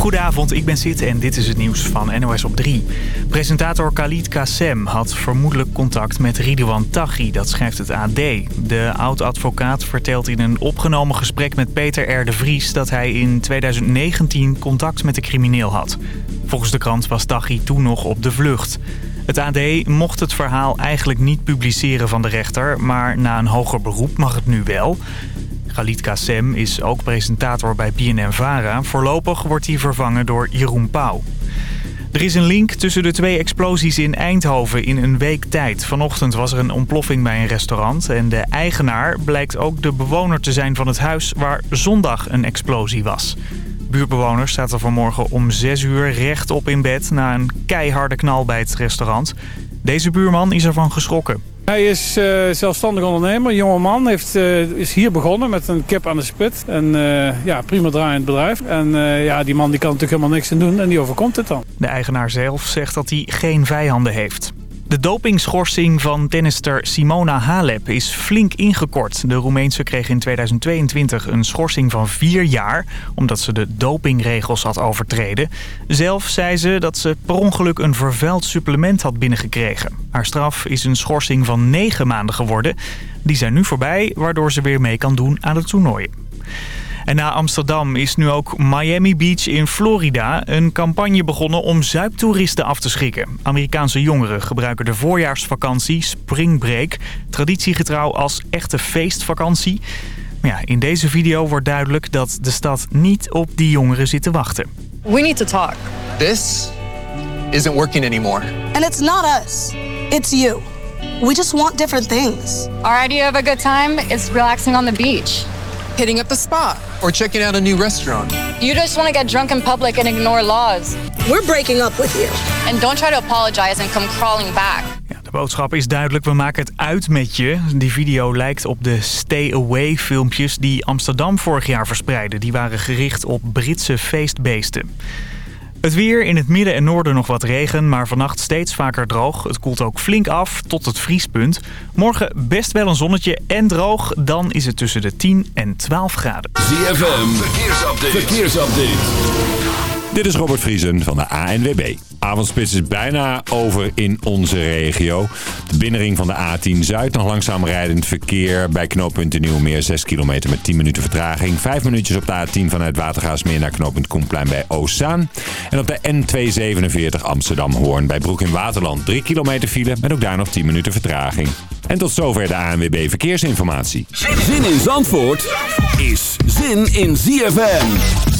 Goedenavond, ik ben Sid en dit is het nieuws van NOS op 3. Presentator Khalid Kassem had vermoedelijk contact met Ridouan Taghi, dat schrijft het AD. De oud-advocaat vertelt in een opgenomen gesprek met Peter R. de Vries... dat hij in 2019 contact met de crimineel had. Volgens de krant was Taghi toen nog op de vlucht. Het AD mocht het verhaal eigenlijk niet publiceren van de rechter... maar na een hoger beroep mag het nu wel... Khalid Kassem is ook presentator bij BNN-Vara. Voorlopig wordt hij vervangen door Jeroen Pauw. Er is een link tussen de twee explosies in Eindhoven in een week tijd. Vanochtend was er een ontploffing bij een restaurant. En de eigenaar blijkt ook de bewoner te zijn van het huis waar zondag een explosie was. Buurtbewoner staat er vanmorgen om 6 uur rechtop in bed... na een keiharde knal bij het restaurant. Deze buurman is ervan geschrokken. Hij is uh, zelfstandig ondernemer, jonge man. Heeft, uh, is hier begonnen met een kip aan de spit. En uh, ja, prima draaiend bedrijf. En ja, die man die kan natuurlijk helemaal niks aan doen en die overkomt het dan. De eigenaar zelf zegt dat hij geen vijanden heeft. De dopingschorsing van tennister Simona Halep is flink ingekort. De Roemeense kreeg in 2022 een schorsing van vier jaar... omdat ze de dopingregels had overtreden. Zelf zei ze dat ze per ongeluk een vervuild supplement had binnengekregen. Haar straf is een schorsing van negen maanden geworden. Die zijn nu voorbij, waardoor ze weer mee kan doen aan het toernooi. En na Amsterdam is nu ook Miami Beach in Florida een campagne begonnen om zuiptoeristen af te schrikken. Amerikaanse jongeren gebruiken de voorjaarsvakantie, Spring Break, traditiegetrouw als echte feestvakantie. Maar ja, in deze video wordt duidelijk dat de stad niet op die jongeren zit te wachten. We need to talk. This isn't working anymore. And it's not us. It's you. We just want different things. Our idea of a good time is relaxing on the beach. Hitting up a spa. Or checking out a new restaurant. You just want to get drunk in public and ignore laws. We're breaking up with you. And don't try to apologize and come crawling back. Ja, de boodschap is duidelijk, we maken het uit met je. Die video lijkt op de Stay Away filmpjes die Amsterdam vorig jaar verspreidden. Die waren gericht op Britse feestbeesten. Het weer in het midden en noorden nog wat regen, maar vannacht steeds vaker droog. Het koelt ook flink af tot het vriespunt. Morgen best wel een zonnetje en droog. Dan is het tussen de 10 en 12 graden. ZFM, verkeersupdate. verkeersupdate. Dit is Robert Vriesen van de ANWB. Avondspits is bijna over in onze regio. De binnenring van de A10 Zuid nog langzaam rijdend verkeer. Bij knooppunt Nieuwmeer 6 kilometer met 10 minuten vertraging. 5 minuutjes op de A10 vanuit Watergaasmeer naar knooppunt Koenplein bij Oostzaan. En op de N247 Amsterdam-Hoorn bij Broek in Waterland 3 kilometer file met ook daar nog 10 minuten vertraging. En tot zover de ANWB Verkeersinformatie. Zin in Zandvoort is zin in ZFM.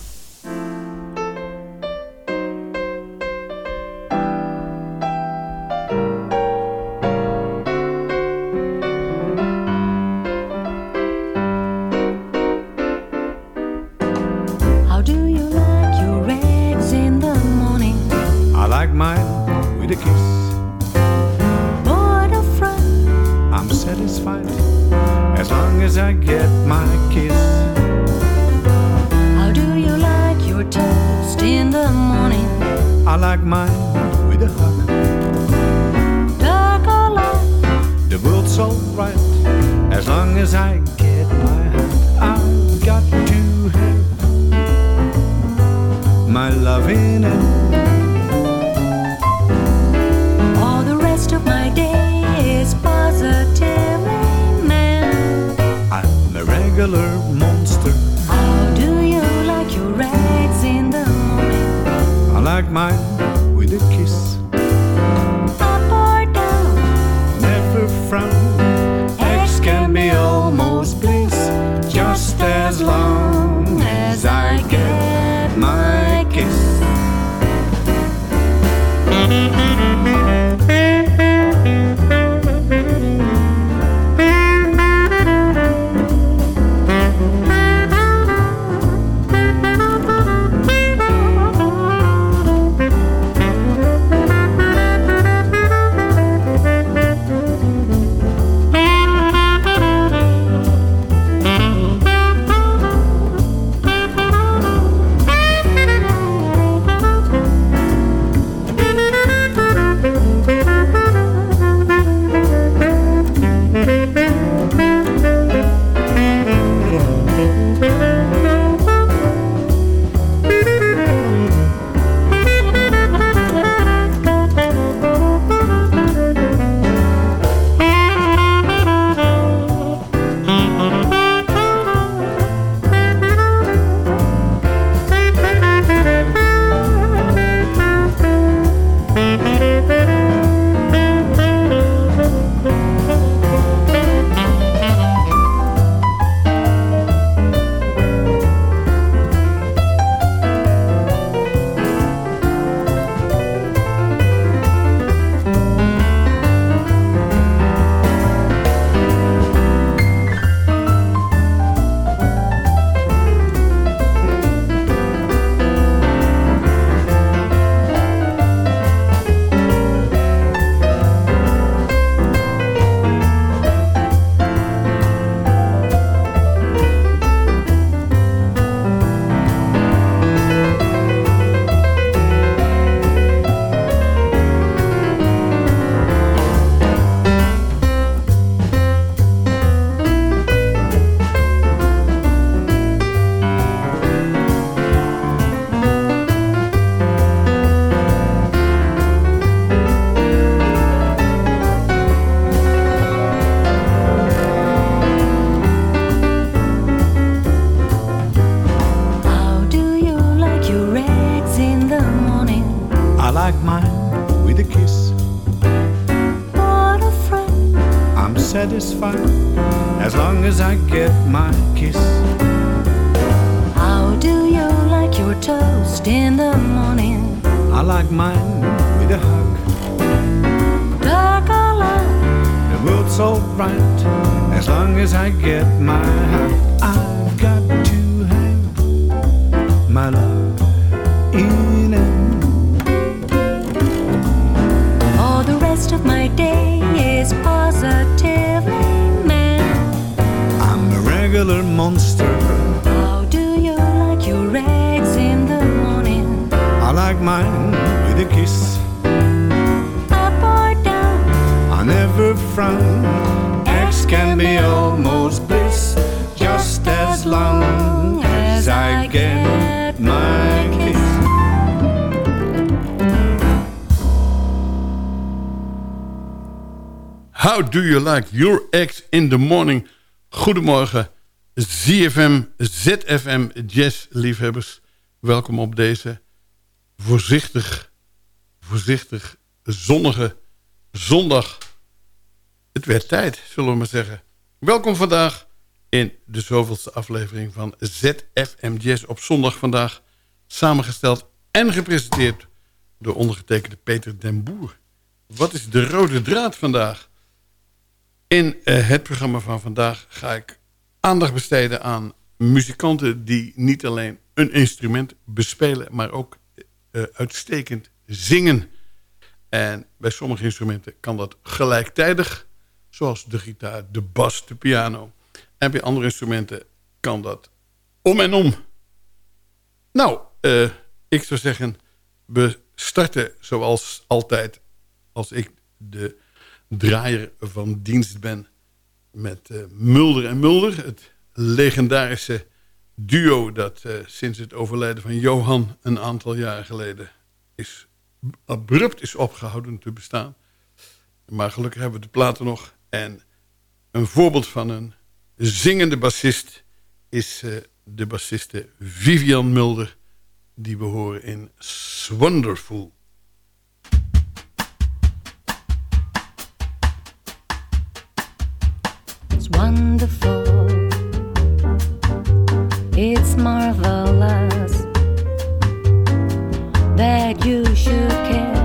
As I get my hand. I've got to have my love in it. All the rest of my day is positively man. I'm a regular monster. How do you like your eggs in the morning? I like mine with a kiss. Just as long as I get my kiss. How do you like your ex in the morning? Goedemorgen, ZFM, ZFM Jazz liefhebbers. Welkom op deze voorzichtig, voorzichtig zonnige zondag. Het werd tijd, zullen we maar zeggen. Welkom vandaag in de zoveelste aflevering van ZFM Jazz op zondag vandaag. Samengesteld en gepresenteerd door ondergetekende Peter den Boer. Wat is de rode draad vandaag? In eh, het programma van vandaag ga ik aandacht besteden aan muzikanten die niet alleen een instrument bespelen, maar ook eh, uitstekend zingen. En bij sommige instrumenten kan dat gelijktijdig, zoals de gitaar, de bas, de piano. En bij andere instrumenten kan dat om en om. Nou, eh, ik zou zeggen, we starten zoals altijd, als ik de draaier van dienst ben met eh, Mulder en Mulder. Het legendarische duo dat eh, sinds het overlijden van Johan een aantal jaren geleden is abrupt is opgehouden te bestaan. Maar gelukkig hebben we de platen nog. En een voorbeeld van een zingende bassist is eh, de bassiste Vivian Mulder. Die we horen in Wonderful. It's wonderful. It's marvelous that you should care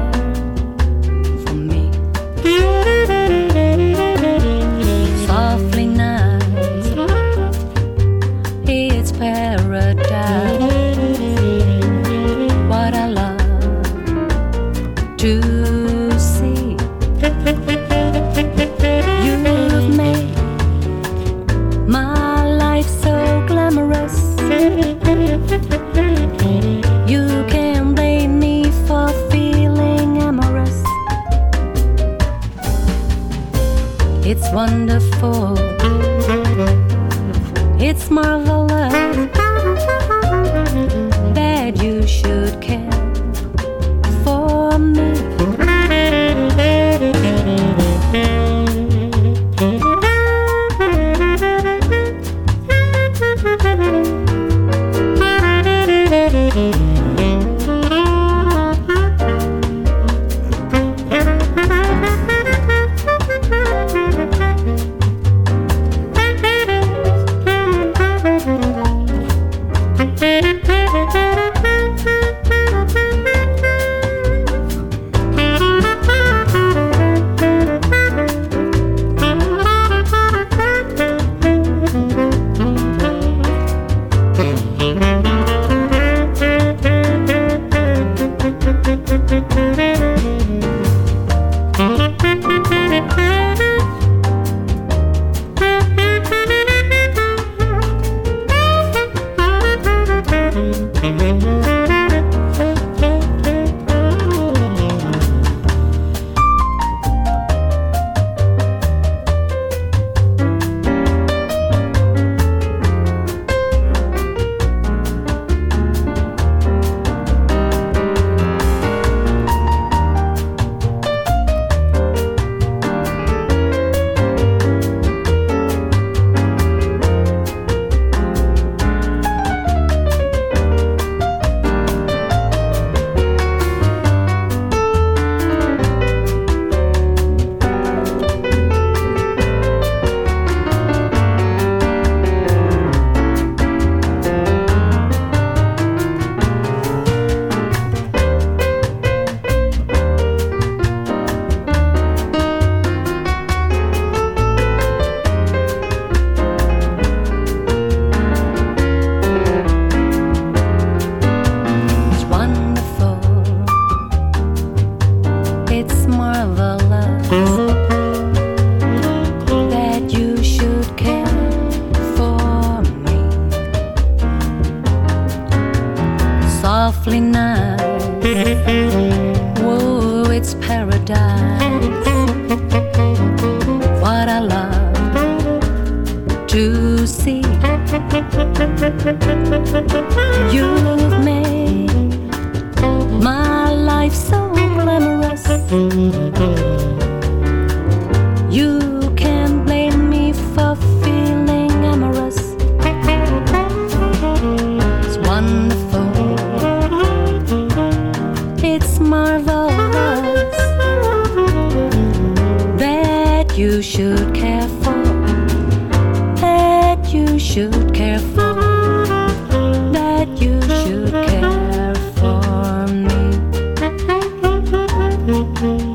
thank you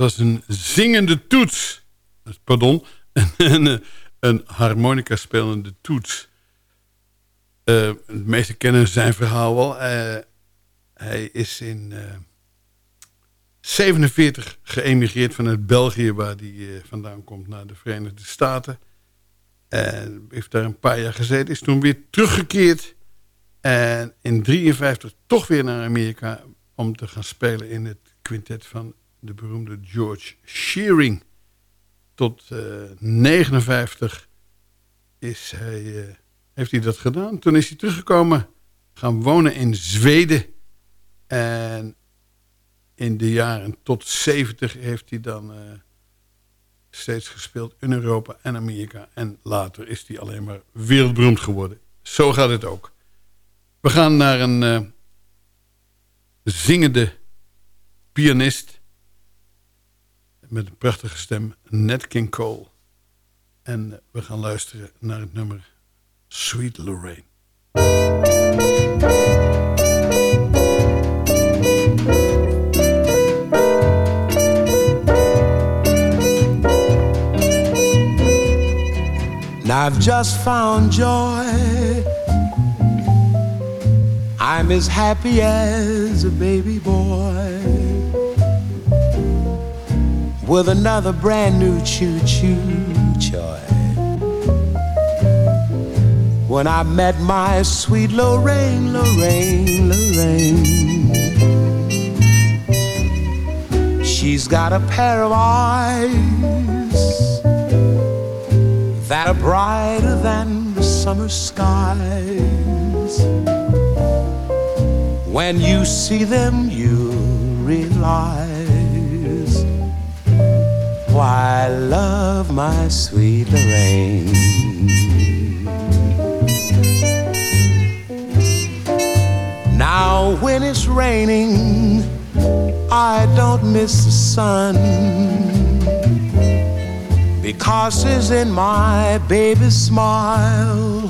was een zingende toets. Pardon, een, een, harmonica spelende toets. Eh, de meesten kennen zijn verhaal wel. Eh, hij is in eh 47 geëmigreerd vanuit België... waar hij vandaan komt naar de Verenigde Staten. En heeft daar een paar jaar gezeten. Is toen weer teruggekeerd. En in 53 toch weer naar Amerika... om te gaan spelen in het quintet van de beroemde George Shearing. Tot eh 59 is hij, eh, heeft hij dat gedaan. Toen is hij teruggekomen, gaan wonen in Zweden. En in de jaren tot 70 heeft hij dan eh, steeds gespeeld in Europa en Amerika. En later is hij alleen maar wereldberoemd geworden. Zo gaat het ook. We gaan naar een zingende pianist met een prachtige stem, Nat King Cole. En we gaan luisteren naar het nummer Sweet Lorraine. I've just found joy. I'm as happy as a baby boy with another brand new choo choo toy. when I met my sweet Lorraine, Lorraine, Lorraine. She's got a pair of eyes that are brighter than the summer skies. When you see them, you realize why I love my sweet Lorraine. Now, when it's raining, I don't miss the sun because it's in my baby's smile.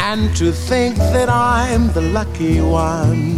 And to think that I'm the lucky one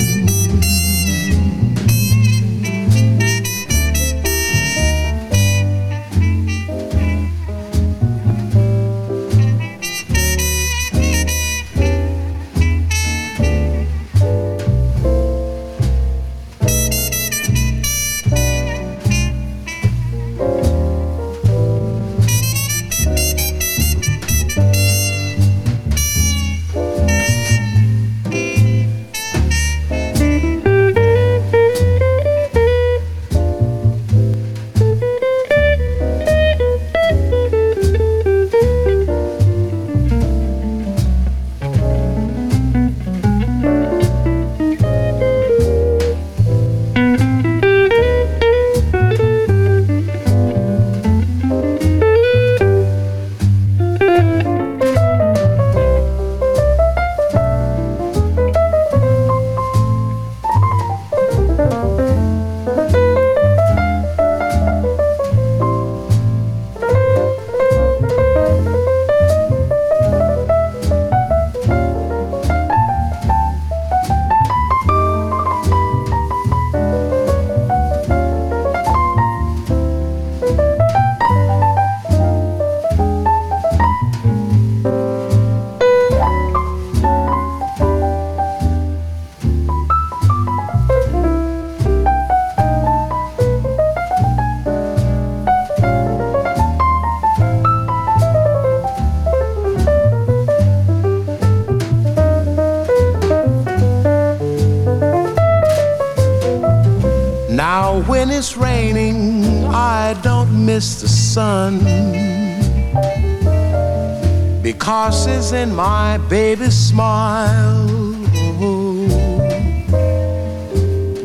My baby's smile.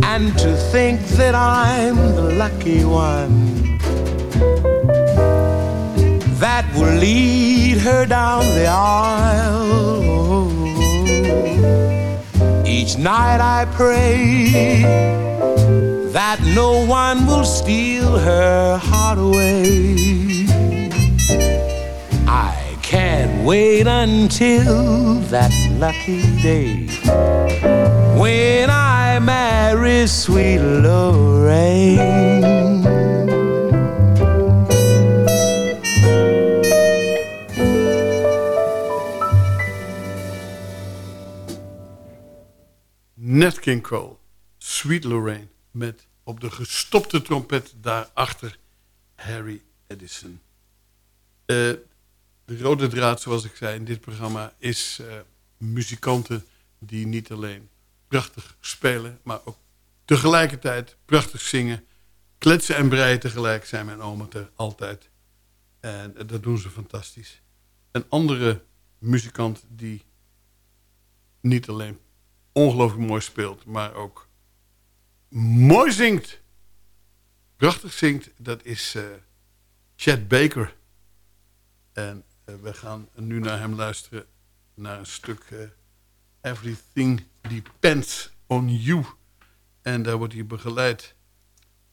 And to think that I'm the lucky one that will lead her down the aisle. Each night I pray that no one will steal her heart away. Wait until that lucky day when I marry sweet Lorraine. Nat King Cole, Sweet Lorraine, met op de gestopte trompet daarachter Harry Edison. Eh, de rode draad, zoals ik zei in dit programma, is eh, muzikanten die niet alleen prachtig spelen, maar ook tegelijkertijd prachtig zingen. Kletsen en breien tegelijk zijn mijn oma er altijd. En eh, dat doen ze fantastisch. Een andere muzikant die niet alleen ongelooflijk mooi speelt, maar ook mooi zingt. Prachtig zingt, dat is eh Chad Baker. En we gaan nu naar hem luisteren, naar een stuk eh, Everything Depends on You. En daar wordt hij begeleid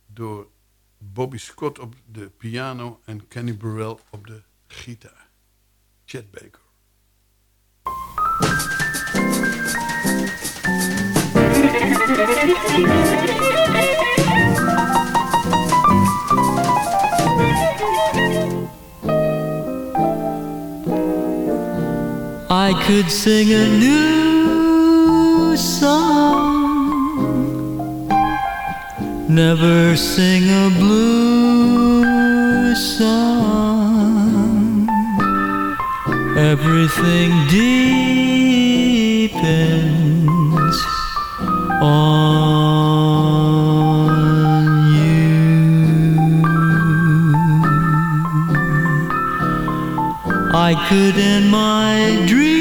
door Bobby Scott op de piano en Kenny Burrell op de gitaar. Chet Baker. I could sing a new song, never sing a blue song. Everything depends on you. I could end my dreaming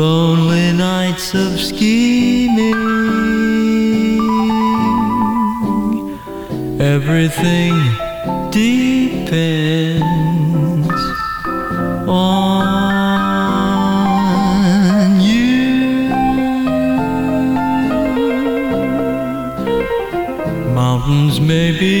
lonely nights of scheming. Everything depends on you. Mountains may be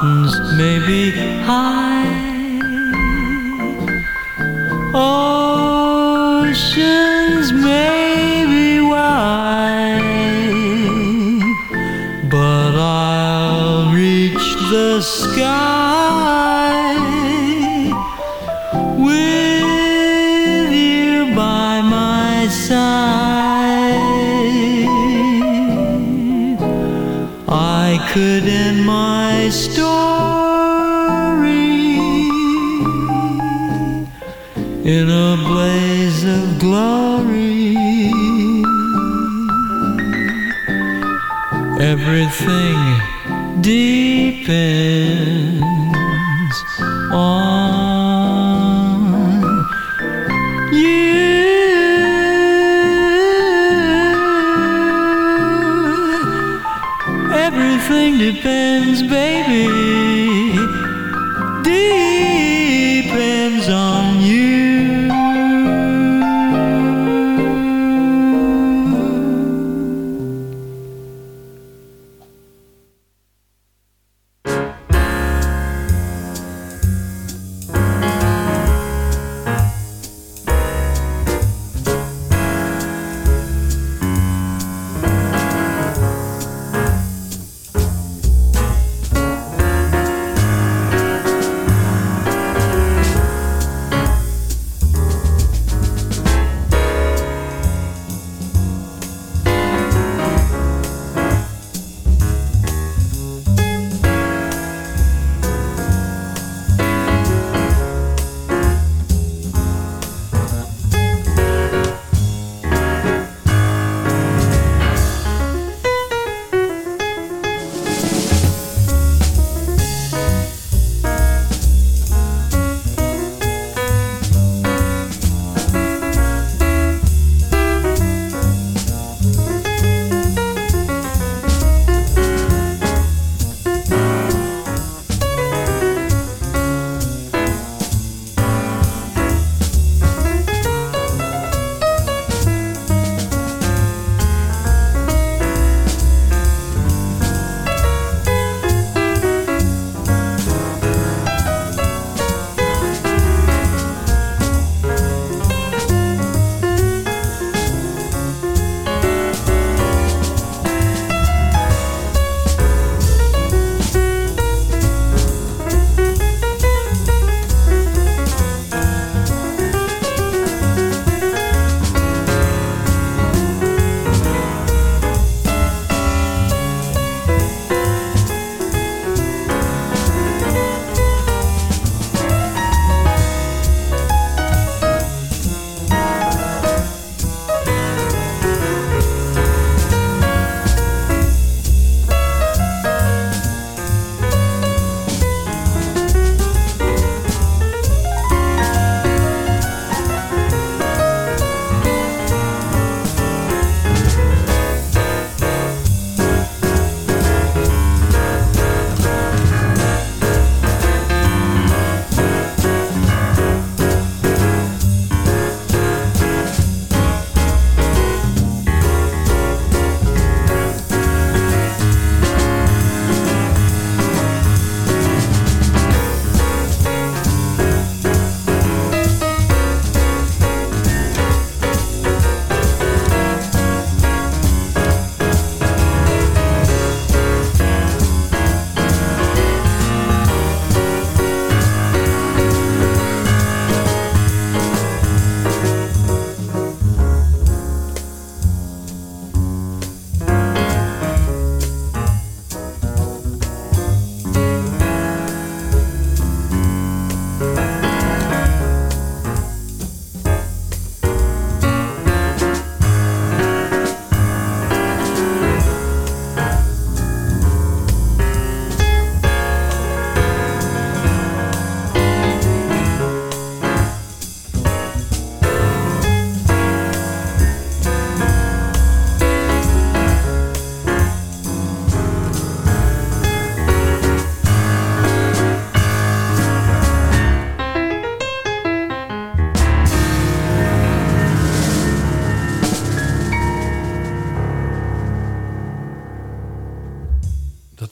Mountains. May be high, deep in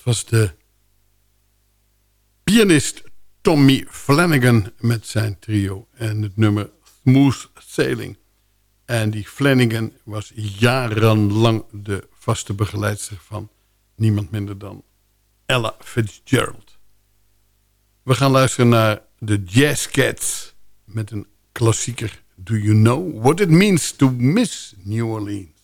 was de pianist Tommy Flanagan met zijn trio en het nummer Smooth Sailing. En die Flanagan was jarenlang de vaste begeleidster van niemand minder dan Ella Fitzgerald. We gaan luisteren naar de Jazz Cats met een klassieker. Do you know what it means to miss New Orleans?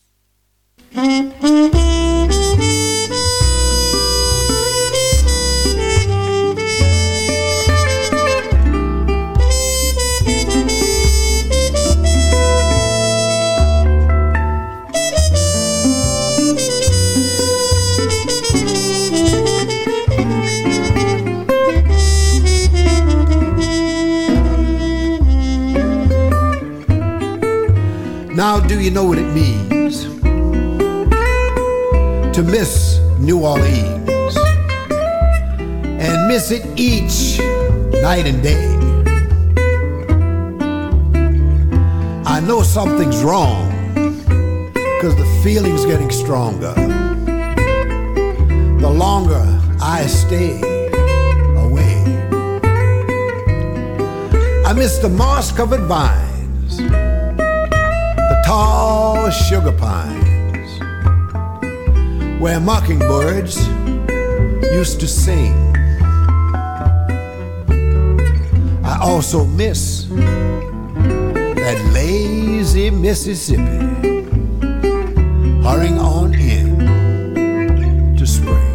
You know what it means to miss New Orleans and miss it each night and day? I know something's wrong because the feeling's getting stronger. The longer I stay away, I miss the moss covered vines sugar pines where mockingbirds used to sing. I also miss that lazy Mississippi hurrying on in to spring.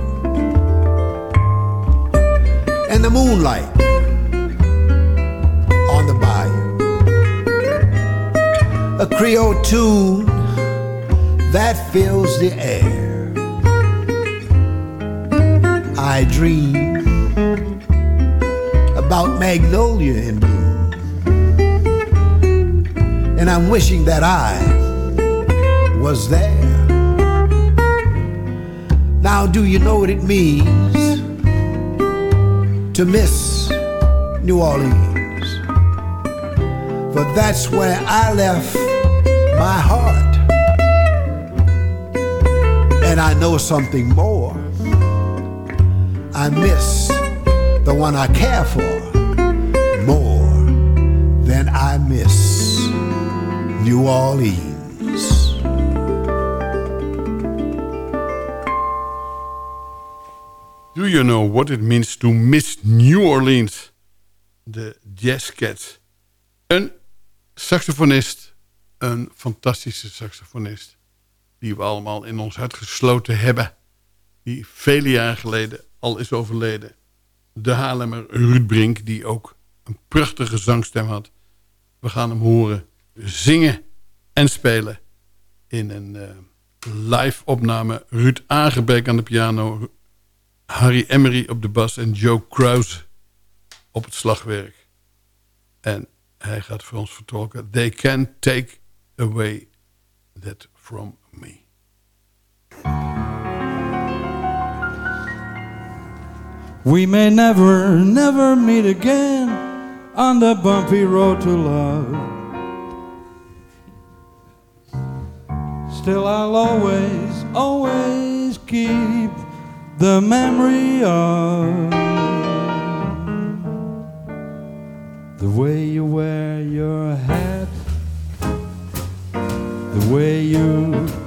And the moonlight on the bayou a Creole tune that fills the air. I dream about magnolia in bloom, and I'm wishing that I was there. Now, do you know what it means to miss New Orleans? For that's where I left my heart. And I know something more. I miss the one I care for more than I miss New Orleans. Do you know what it means to miss New Orleans? De Jazz Cats. Een saxofonist, een fantastische saxofonist... die we allemaal in ons hart gesloten hebben... die vele jaren geleden al is overleden. De Haarlemmer Ruud Brink, die ook een prachtige zangstem had. We gaan hem horen zingen en spelen... in een uh, live opname. Ruud Aangebeek aan de piano... Harry Emery op de bas en Joe Krause op het slagwerk. En hij gaat voor ons vertolken. They can take away that from me. We may never, never meet again on the bumpy road to love. Still, I'll always, always keep the memory of the way you wear your hat, the way you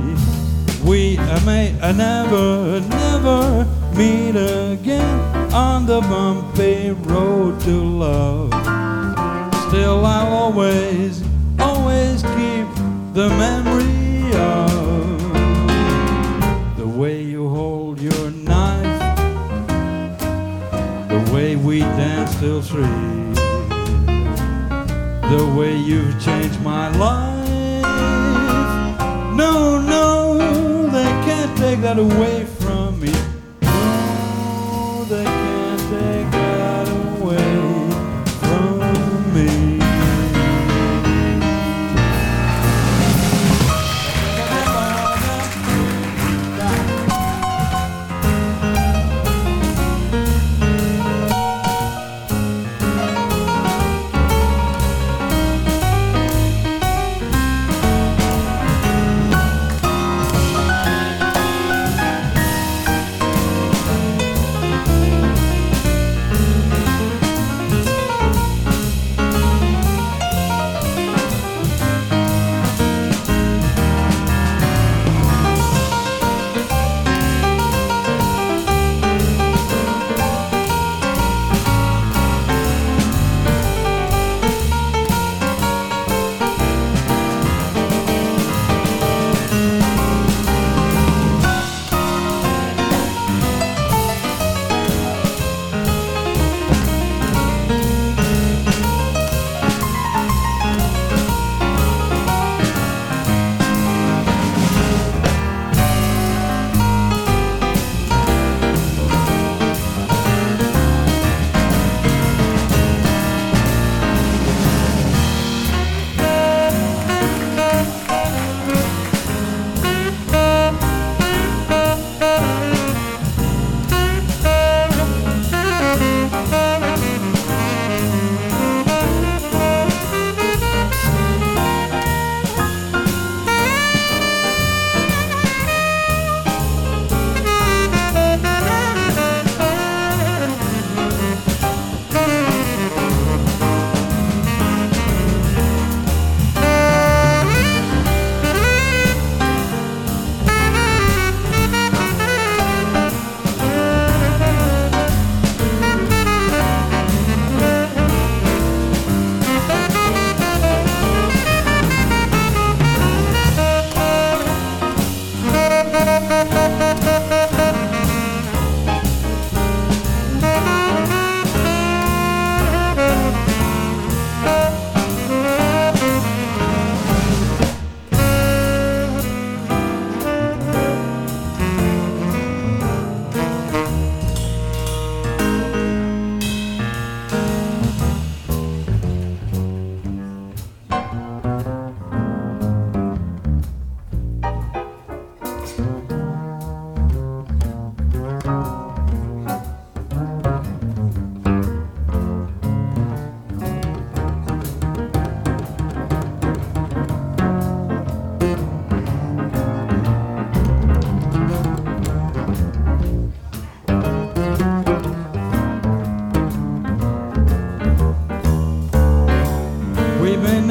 We may never, never meet again on the bumpy road to love. Still, I'll always, always keep the memory of the way you hold your knife, the way we dance till three the way you've changed my life. That away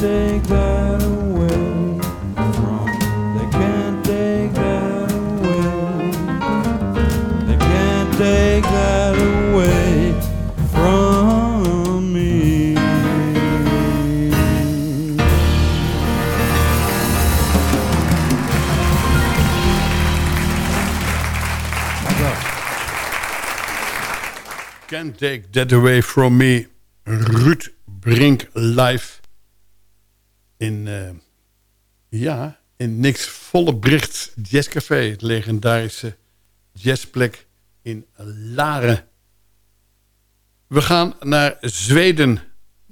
Take that away from. They can't take that away. They can't take that away from me. Can't Take That Away From Me. Ruud Brink live in, eh, ja, in Niks Vollebrecht Jazzcafé. Het legendarische jazzplek in Laren. We gaan naar Zweden.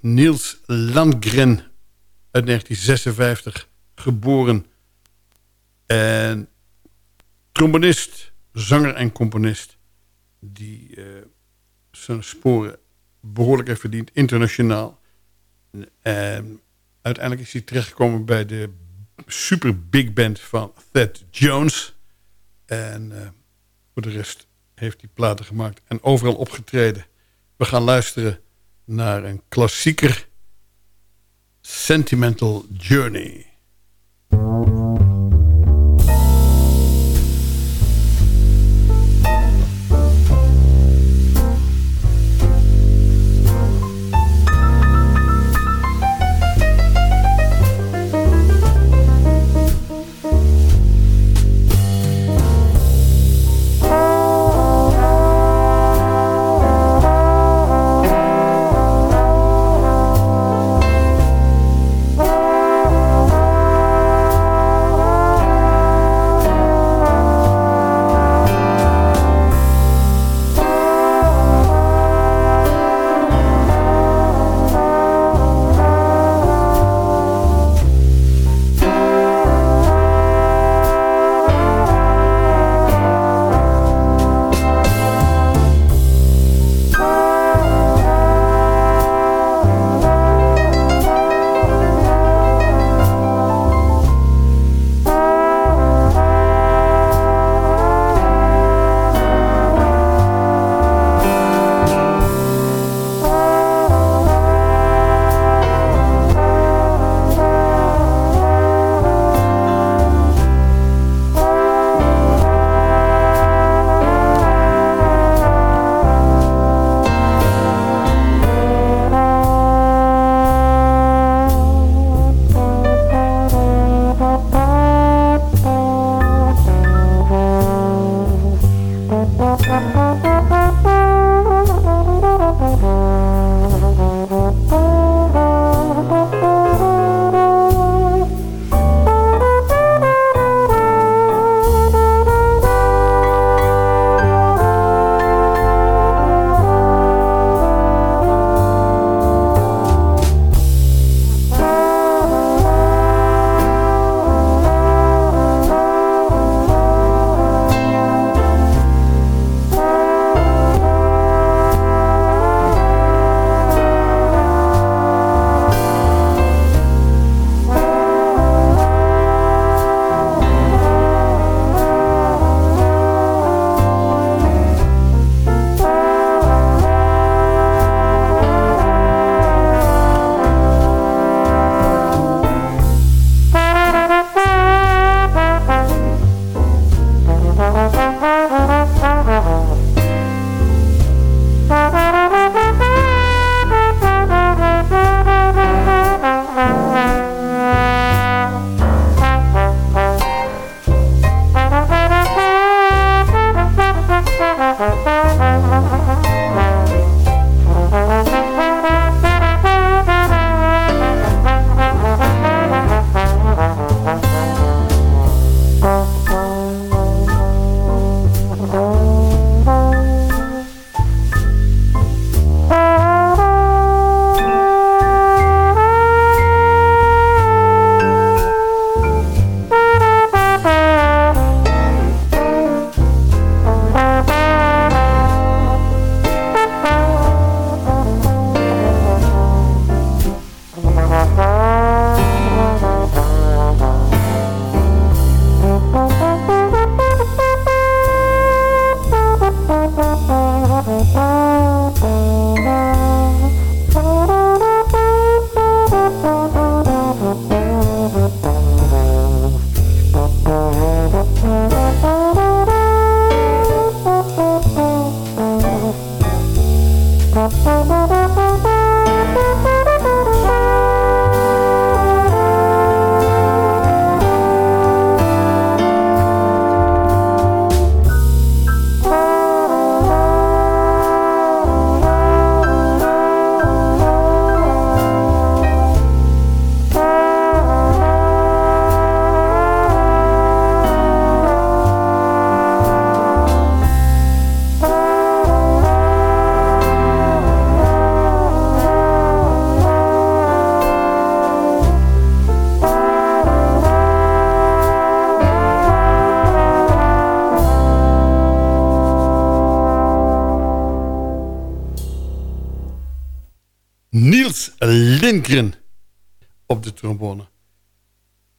Niels Landgren uit 1956 geboren. En trombonist, zanger en componist. Die... eh, zijn sporen behoorlijk heeft verdiend, internationaal. En uiteindelijk is hij terechtgekomen bij de super big band van Thad Jones. En eh, voor de rest heeft hij platen gemaakt en overal opgetreden. We gaan luisteren naar een klassieker, Sentimental Journey.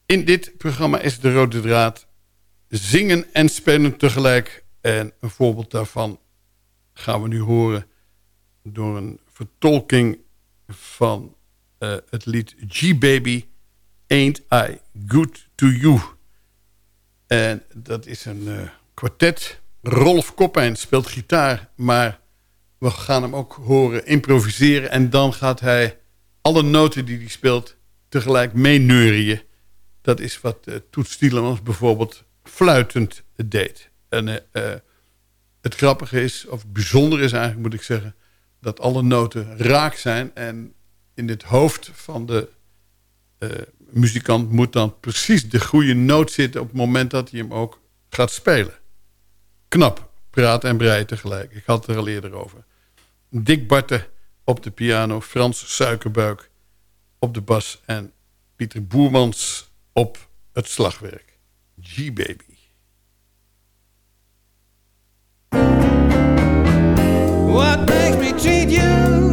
In dit programma is de rode draad zingen en spelen tegelijk. En een voorbeeld daarvan gaan we nu horen door een vertolking van eh, het lied G-Baby Ain't I Good To You. En dat is een eh, kwartet. Rolf Koppijn speelt gitaar, maar we gaan hem ook horen improviseren. En dan gaat hij alle noten die hij speelt tegelijk meeneurien. Dat is wat uh, Toets bijvoorbeeld fluitend deed. En uh, uh, het grappige is, of het bijzondere is eigenlijk moet ik zeggen... dat alle noten raak zijn. En in het hoofd van de muzikant moet dan precies de goede noot zitten... op het moment dat hij hem ook gaat spelen. Knap, praten en breien tegelijk. Ik had het er al eerder over. Dick Barten op de piano, Frans Suikerbuik op de bas... en Pieter Boermans op het slagwerk. G-Baby. What makes me treat you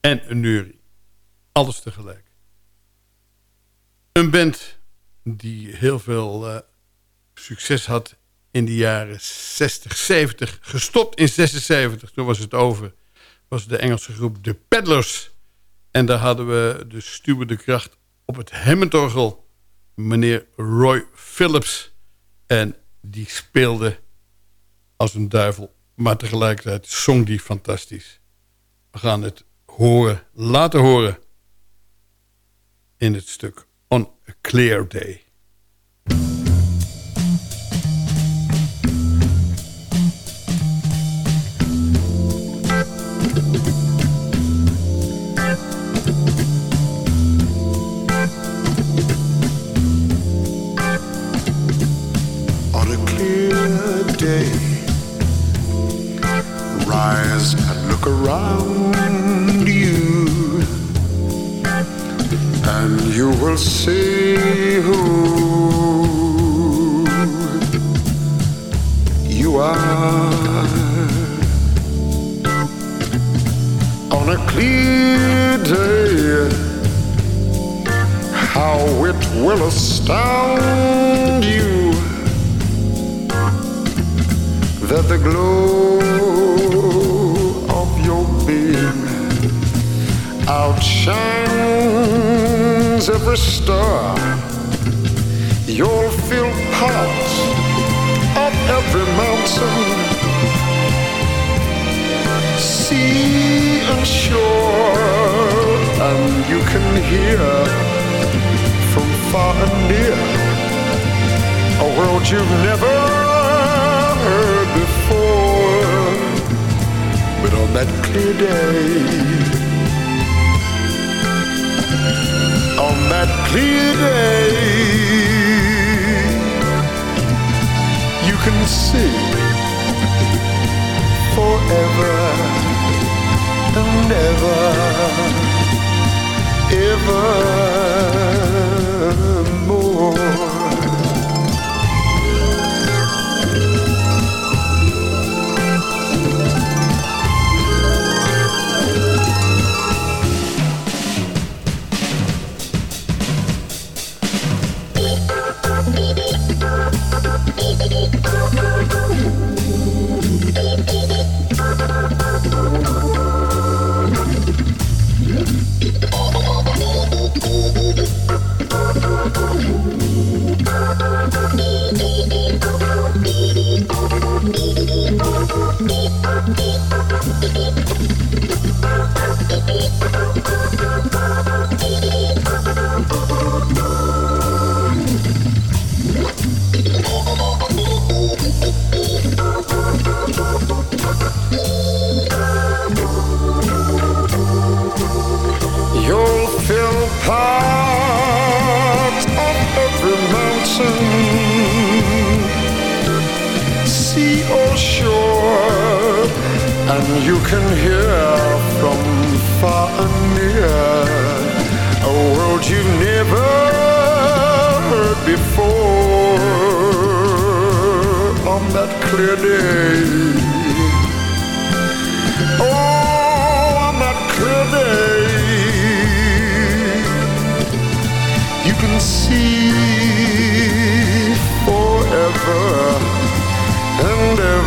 en een neurie. Alles tegelijk. Een band die heel veel eh, succes had in de jaren 60, 70. Gestopt in 76, toen was het over. Was de Engelse groep The Peddlers. En daar hadden we de stuwende kracht op het Hammondorgel. Meneer Roy Phillips. En die speelde als een duivel. Maar tegelijkertijd zong die fantastisch. We gaan het horen, laten horen. In het stuk On a Clear Day. Day, rise and look around will see who you are. On a clear day, how it will astound you that the glow of your being outshines every star. You'll feel part of every mountain, sea and shore, and you can hear from far and near a world you've never heard before. But on that clear day, on that clear day, you can see forever and ever, evermore. You can hear from far and near a world you've never heard before. On that clear day. Oh, on that clear day, you can see forever and ever,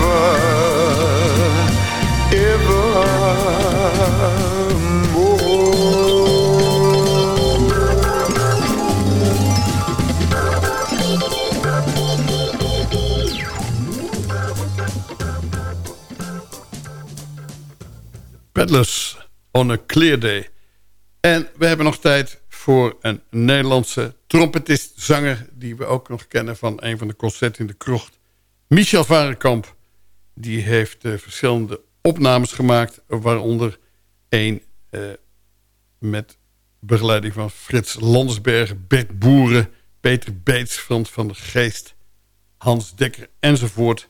Peddlers on a Clear Day. En we hebben nog tijd voor een Nederlandse trompetist-zanger... die we ook nog kennen van een van de concerten in de krocht. Michel Varenkamp. Die heeft uh, verschillende opnames gemaakt... waaronder één uh, met begeleiding van Frits Landersberg... Bert Boeren, Peter Beets, Frans van der Geest... Hans Dekker enzovoort...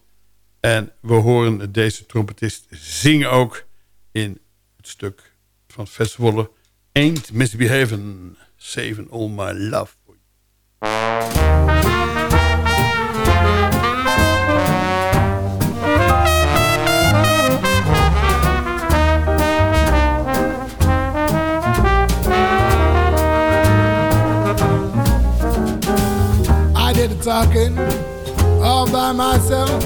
En we horen deze trompetist zingen ook in het stuk van Festival Ain't Misbehaving, Saving All My Love. Did the talking all by myself.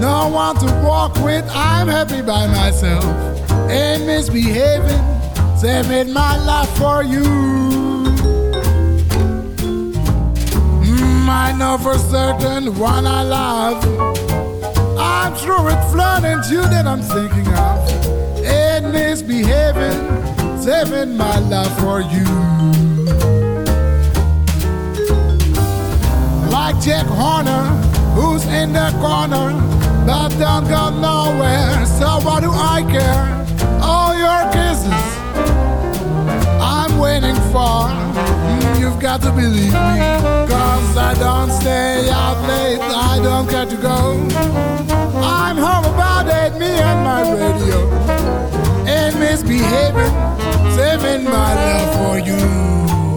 No one to walk with, I'm happy by myself. Ain't misbehaving, saving my life for you. Mm, I know for certain one I love. I'm through with flirting you that I'm thinking of. And misbehaving, saving my love for you. Like Jack Horner, who's in the corner but don't go nowhere. So what do I care? Mm, you've got to believe me, cause I don't stay out late. I don't care to go. I'm home about eight, me and my radio. Ain't misbehaving, saving my love for you.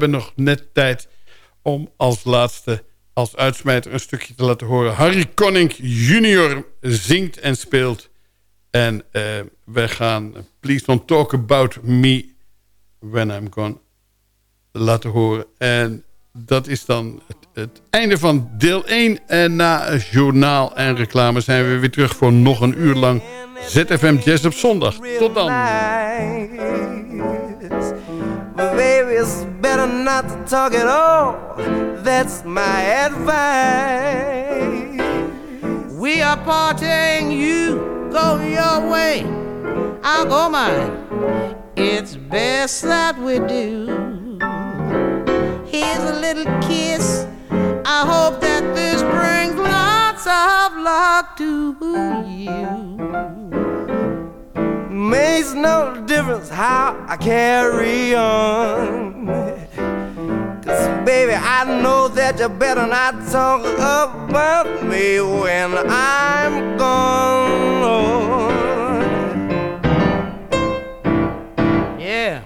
Hebben nog net tijd om als laatste, als uitsmijter, een stukje te laten horen. Harry Connick junior zingt en speelt. En uh, we gaan Please Don't Talk About Me When I'm Gone laten horen. En dat is dan het, het einde van deel 1. En na journaal en reclame zijn we weer terug voor nog een uur lang ZFM Jazz op zondag. Tot dan. But baby, it's better not to talk at all. That's my advice. We are partying, you go your way. I'll go mine. It's best that we do. Here's a little kiss. I hope that this brings lots of luck to you. Makes no difference how I carry on. Cause baby, I know that you better not talk about me when I'm gone. Yeah.